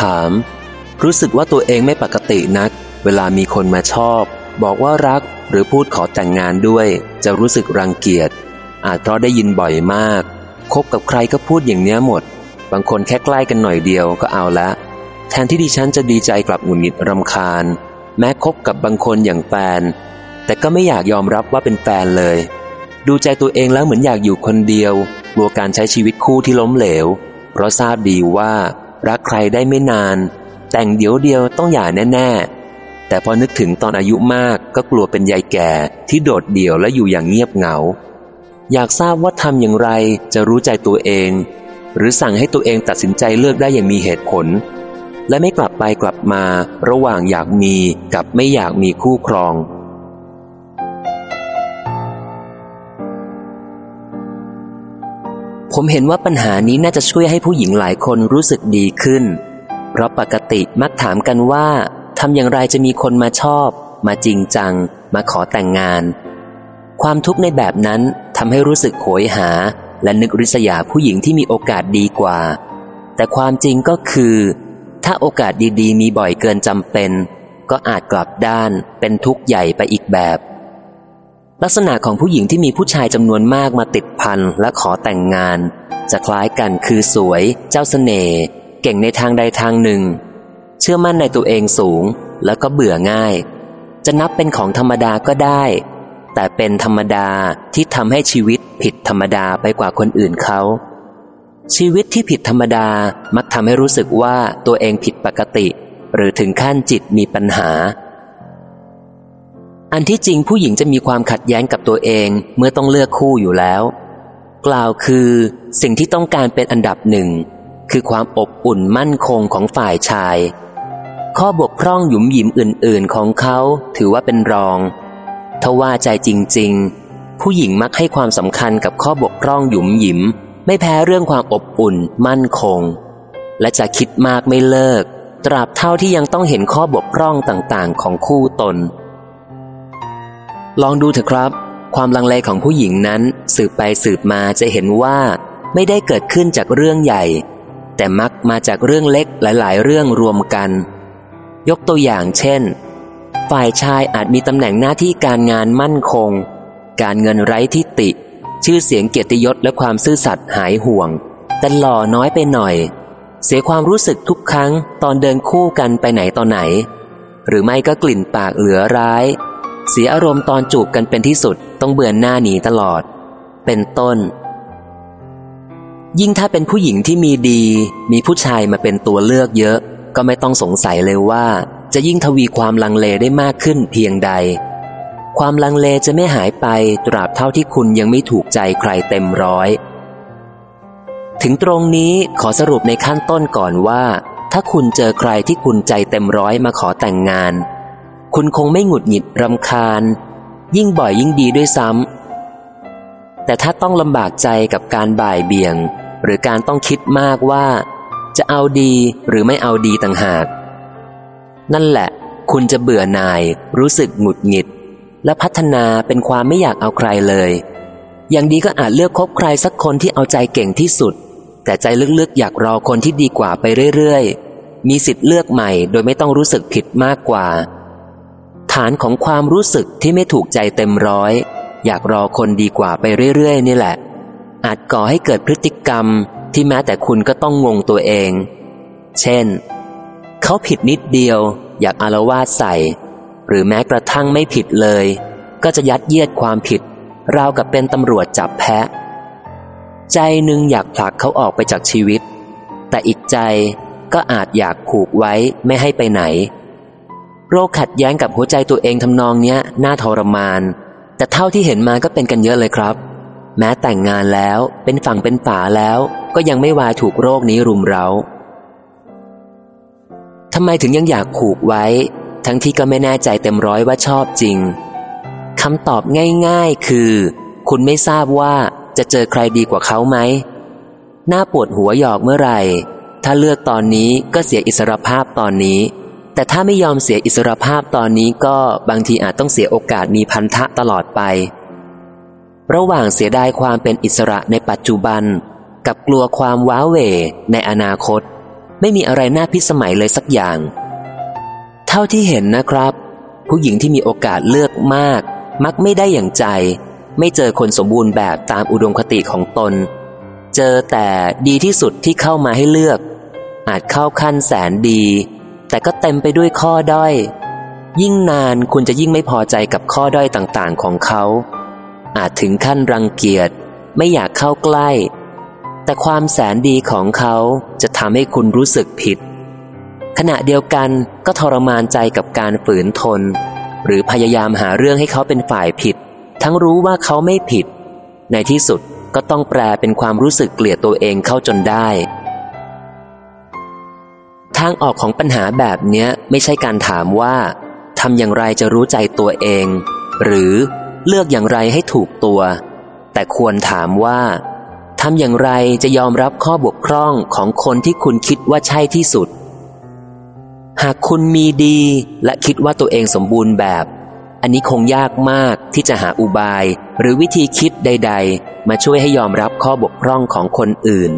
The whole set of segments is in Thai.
ถาม รู้สึกว่าตัวเองไม่ปกตินัก เวลามีคนมาชอบ บอกว่ารักหรือพูดขอแต่งงานด้วย จะรู้สึกรังเกียจ อาจเพราะได้ยินบ่อยมาก คบกับใครก็พูดอย่างเนี้ยหมด บางคนแค่ใกล้กันหน่อยเดียวก็เอาละ แทนที่ดิฉันจะดีใจกลับหงุดหงิดรำคาญ แม้คบกับบางคนอย่างแฟน แต่ก็ไม่อยากยอมรับว่าเป็นแฟนเลย ดูใจตัวเองแล้วเหมือนอยากอยู่คนเดียวกลัวการใช้ชีวิตคู่ที่ล้มเหลว เพราะทราบดีว่า รักใครได้ไม่นาน แต่งเดี๋ยวเดียวต้องหย่าแน่ ๆ แต่พอนึกถึงตอนอายุมากก็กลัวเป็นยายแก่ที่โดดเดี่ยวและอยู่อย่างเงียบเหงา อยากทราบว่าทำอย่างไรจะรู้ใจตัวเอง หรือสั่งให้ตัวเองตัดสินใจเลือกได้อย่างมีเหตุผล และไม่กลับไปกลับมาระหว่างอยากมีกับไม่อยากมีคู่ครอง ผมเห็นว่าปัญหานี้น่าจะช่วยให้ผู้หญิงหลายคนรู้สึกดีขึ้น เพราะปกติมักถามกันว่าทำอย่างไรจะมีคนมาชอบ มาจริงจัง มาขอแต่งงาน ความทุกข์ในแบบนั้นทำให้รู้สึกโหยหา และนึกริษยาผู้หญิงที่มีโอกาสดีกว่า แต่ความจริงก็คือ ถ้าโอกาสดีๆ มีบ่อยเกินจำเป็น ก็อาจกลับด้านเป็นทุกข์ใหญ่ไปอีกแบบ ลักษณะของผู้หญิงที่มีผู้ชายจำนวนมากมาติดพันและขอแต่งงาน จะคล้ายกันคือสวย เจ้าสเสน่ห์เก่งในทางใดทางหนึ่ง เชื่อมั่นในตัวเองสูงแล้วก็เบื่อง่าย จะนับเป็นของธรรมดาก็ได้ แต่เป็นธรรมดาที่ทำให้ชีวิตผิดธรรมดาไปกว่าคนอื่นเขา ชีวิตที่ผิดธรรมดามักทำให้รู้สึกว่าตัวเองผิดปกติ หรือถึงขั้นจิตมีปัญหา อันที่จริงผู้หญิงจะมีความขัดแย้งกับตัวเองเมื่อต้องเลือกคู่อยู่แล้ว กล่าวคือสิ่งที่ต้องการเป็นอันดับหนึ่ง คือความอบอุ่นมั่นคงของฝ่ายชาย ข้อบกพร่องหยุมหยิมอื่น ๆ ของเขาถือว่าเป็นรองทว่าใจจริง ๆ ผู้หญิงมักให้ความสำคัญกับข้อบกพร่องหยุมหยิม ไม่แพ้เรื่องความอบอุ่น มั่นคง และจะคิดมากไม่เลิก ตราบเท่าที่ยังต้องเห็นข้อบกพร่องต่างๆ ของคู่ตน ลองดูเถอะครับ ความลังเลของผู้หญิงนั้นสืบไปสืบมาจะเห็นว่า ไม่ได้เกิดขึ้นจากเรื่องใหญ่ แต่มักมาจากเรื่องเล็กหลาย ๆ เรื่องรวมกัน ยกตัวอย่างเช่น ฝ่ายชายอาจมีตำแหน่งหน้าที่การงานมั่นคง การเงินไร้ทิฏฐิชื่อเสียงเกียรติยศและความซื่อสัตย์หายห่วง แต่หล่อน้อยไปหน่อย เสียความรู้สึกทุกครั้งตอนเดินคู่กันไปไหนต่อไหน หรือไม่ก็กลิ่นปากเหลือร้าย เสียอารมณ์ตอนจูบกันเป็นที่สุดต้องเบือนหน้าหนีตลอด เป็นต้น ยิ่งถ้าเป็นผู้หญิงที่มีดี มีผู้ชายมาเป็นตัวเลือกเยอะ ก็ไม่ต้องสงสัยเลยว่า จะยิ่งทวีความลังเลได้มากขึ้นเพียงใด ความลังเลจะไม่หายไปตราบเท่าที่คุณยังไม่ถูกใจใครเต็มร้อย ถึงตรงนี้ขอสรุปในขั้นต้นก่อนว่า ถ้าคุณเจอใครที่คุณใจเต็มร้อยมาขอแต่งงาน คุณคงไม่หงุดหงิดรำคาญ ยิ่งบ่อยยิ่งดีด้วยซ้ำแต่ถ้าต้องลำบากใจกับการบ่ายเบี่ยง หรือการต้องคิดมากว่า จะเอาดีหรือไม่เอาดีต่างหาก นั่นแหละ คุณจะเบื่อหน่าย รู้สึกหงุดหงิด และพัฒนาเป็นความไม่อยากเอาใครเลย อย่างดีก็อาจเลือกคบใครสักคนที่เอาใจเก่งที่สุด แต่ใจลึกๆอยากรอคนที่ดีกว่าไปเรื่อยๆมีสิทธิ์เลือกใหม่โดยไม่ต้องรู้สึกผิดมากกว่า ฐานของความรู้สึกที่ไม่ถูกใจเต็มร้อย อยากรอคนดีกว่าไปเรื่อยๆ นี่แหละ อาจก่อให้เกิดพฤติกรรมที่แม้แต่คุณก็ต้องงงตัวเอง เช่น เขาผิดนิดเดียว อยากอารวาสใส่ หรือแม้กระทั่งไม่ผิดเลย ก็จะยัดเยียดความผิด ราวกับเป็นตำรวจจับแพะ ใจหนึ่งอยากผลักเขาออกไปจากชีวิต แต่อีกใจก็อาจอยากผูกไว้ไม่ให้ไปไหน โรคขัดแย้งกับหัวใจตัวเองทำนองเนี้ยน่าทรมาน แต่เท่าที่เห็นมาก็เป็นกันเยอะเลยครับ แม้แต่งงานแล้วเป็นฝั่งเป็นฝาแล้ว ก็ยังไม่วายถูกโรคนี้รุมเร้าทำไมถึงยังอยากผูกไว้ ทั้งที่ก็ไม่แน่ใจเต็มร้อยว่าชอบจริงคำตอบง่าย ๆ คือ คุณไม่ทราบว่าจะเจอใครดีกว่าเขาไหมน้าปวดหัวหยอกเมื่อไหร่ ถ้าเลือกตอนนี้ก็เสียอิสรภาพตอนนี้ แต่ถ้าไม่ยอมเสียอิสรภาพตอนนี้ก็บางทีอาจต้องเสียโอกาสมีพันธะตลอดไป ระหว่างเสียดายความเป็นอิสระในปัจจุบัน กับกลัวความว้าเหวในอนาคต ไม่มีอะไรน่าพิสมัยเลยสักอย่าง เท่าที่เห็นนะครับ ผู้หญิงที่มีโอกาสเลือกมาก มักไม่ได้อย่างใจ ไม่เจอคนสมบูรณ์แบบตามอุดมคติของตน เจอแต่ดีที่สุดที่เข้ามาให้เลือก อาจเข้าขั้นแสนดี แต่ก็เต็มไปด้วยข้อด้อย ยิ่งนานคุณจะยิ่งไม่พอใจกับข้อด้อยต่างๆของเขา อาจถึงขั้นรังเกียจไม่อยากเข้าใกล้ แต่ความแสนดีของเขาจะทำให้คุณรู้สึกผิด ขณะเดียวกันก็ทรมานใจกับการฝืนทน หรือพยายามหาเรื่องให้เขาเป็นฝ่ายผิด ทั้งรู้ว่าเขาไม่ผิด ในที่สุดก็ต้องแปลเป็นความรู้สึกเกลียดตัวเองเข้าจนได้ ทางออกของปัญหาแบบเนี้ยไม่ใช่การถามว่าทำอย่างไรจะรู้ใจตัวเอง หรือเลือกอย่างไรให้ถูกตัว แต่ควรถามว่าทำอย่างไรจะยอมรับข้อบกพร่องของคนที่คุณคิดว่าใช่ที่สุด หากคุณมีดีและคิดว่าตัวเองสมบูรณ์แบบ อันนี้คงยากมากที่จะหาอุบาย หรือวิธีคิดใด ๆ มาช่วยให้ยอมรับข้อบกพร่องของคนอื่น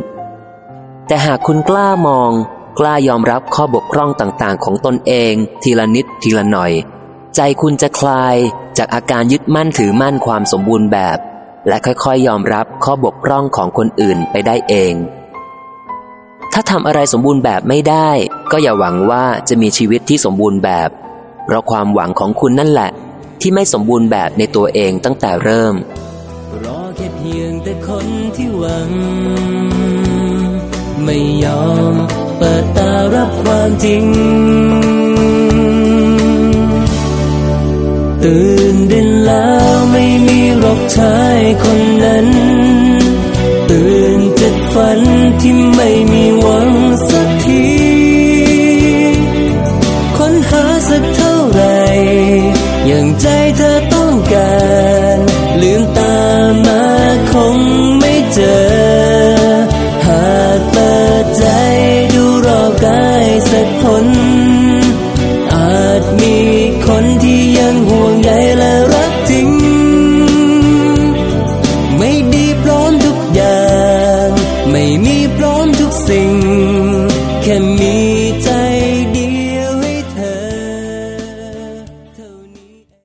แต่หากคุณกล้ามอง กล้ายอมรับข้อบกพร่องต่างๆ ของตนเองทีละนิดทีละหน่อย ใจคุณจะคลายจากอาการยึดมั่นถือมั่นความสมบูรณ์แบบ และค่อยๆ ยอมรับข้อบกพร่องของคนอื่นไปได้เอง ถ้าทำอะไรสมบูรณ์แบบไม่ได้ ก็อย่าหวังว่าจะมีชีวิตที่สมบูรณ์แบบ เพราะความหวังของคุณนั่นแหละ ที่ไม่สมบูรณ์แบบในตัวเองตั้งแต่เริ่มรอแค่เพียงแต่คนที่หวัง ไม่ยอม เปิดตารับความจริง ตื่นเด่นแล้วไม่มีรอกชายคนนั้น ตื่นจากฝันที่ไม่มีหวังสักทีค้นหาสักเท่าไหร่อย่างใจเธอต้องการ ลืมตามาคงไม่เจอ ทน